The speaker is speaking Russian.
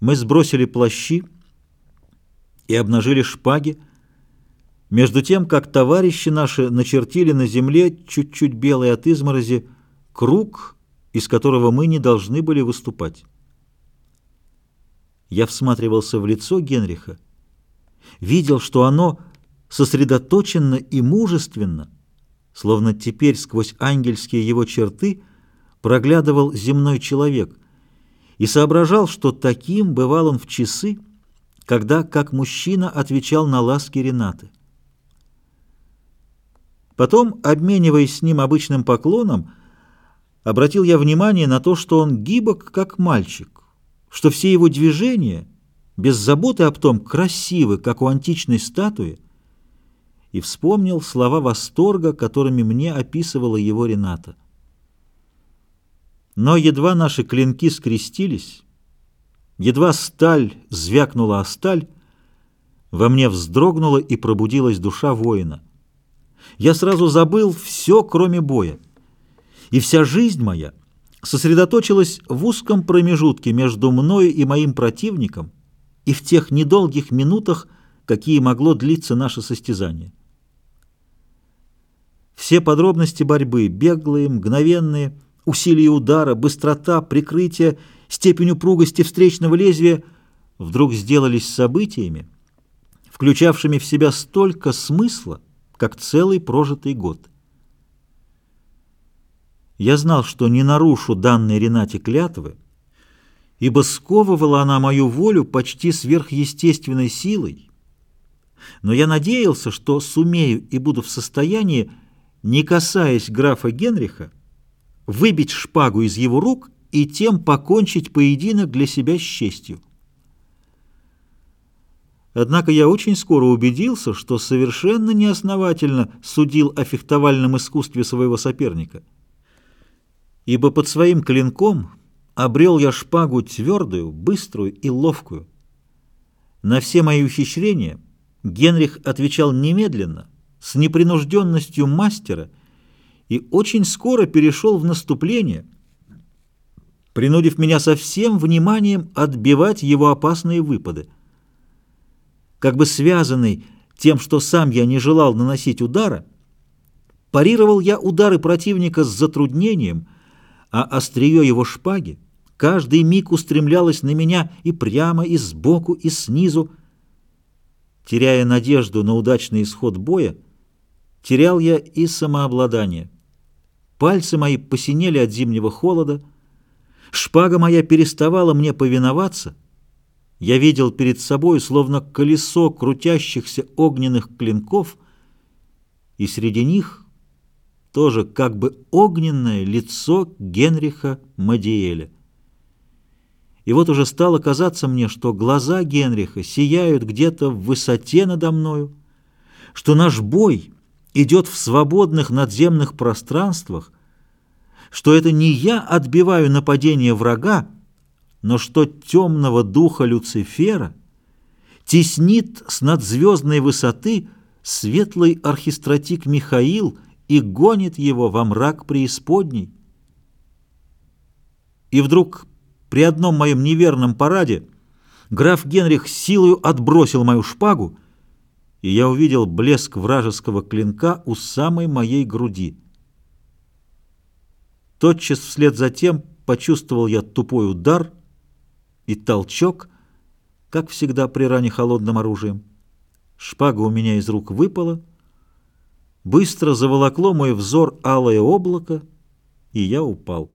Мы сбросили плащи и обнажили шпаги, между тем, как товарищи наши начертили на земле, чуть-чуть белый от изморози, круг, из которого мы не должны были выступать. Я всматривался в лицо Генриха, видел, что оно сосредоточенно и мужественно, словно теперь сквозь ангельские его черты проглядывал земной человек, и соображал, что таким бывал он в часы, когда, как мужчина, отвечал на ласки Ренаты. Потом, обмениваясь с ним обычным поклоном, обратил я внимание на то, что он гибок, как мальчик, что все его движения, без заботы об том, красивы, как у античной статуи, и вспомнил слова восторга, которыми мне описывала его Рената. Но едва наши клинки скрестились, едва сталь звякнула о сталь, во мне вздрогнула и пробудилась душа воина — я сразу забыл все, кроме боя. И вся жизнь моя сосредоточилась в узком промежутке между мной и моим противником и в тех недолгих минутах, какие могло длиться наше состязание. Все подробности борьбы, беглые, мгновенные, усилия удара, быстрота, прикрытие, степень упругости встречного лезвия вдруг сделались событиями, включавшими в себя столько смысла, как целый прожитый год. Я знал, что не нарушу данной Ренате клятвы, ибо сковывала она мою волю почти сверхъестественной силой, но я надеялся, что сумею и буду в состоянии, не касаясь графа Генриха, выбить шпагу из его рук и тем покончить поединок для себя с честью. Однако я очень скоро убедился, что совершенно неосновательно судил о фехтовальном искусстве своего соперника. Ибо под своим клинком обрел я шпагу твердую, быструю и ловкую. На все мои ухищрения Генрих отвечал немедленно, с непринужденностью мастера, и очень скоро перешел в наступление, принудив меня со всем вниманием отбивать его опасные выпады как бы связанный тем, что сам я не желал наносить удара, парировал я удары противника с затруднением, а острие его шпаги каждый миг устремлялось на меня и прямо, и сбоку, и снизу. Теряя надежду на удачный исход боя, терял я и самообладание. Пальцы мои посинели от зимнего холода, шпага моя переставала мне повиноваться — я видел перед собой словно колесо крутящихся огненных клинков, и среди них тоже как бы огненное лицо Генриха Мадиэля. И вот уже стало казаться мне, что глаза Генриха сияют где-то в высоте надо мною, что наш бой идет в свободных надземных пространствах, что это не я отбиваю нападение врага, но что темного духа Люцифера теснит с надзвездной высоты светлый архистратик Михаил и гонит его во мрак преисподней. И вдруг при одном моем неверном параде граф Генрих силою отбросил мою шпагу, и я увидел блеск вражеского клинка у самой моей груди. Тотчас вслед за тем почувствовал я тупой удар — и толчок, как всегда при ране холодным оружием. Шпага у меня из рук выпала, быстро заволокло мой взор алое облако, и я упал.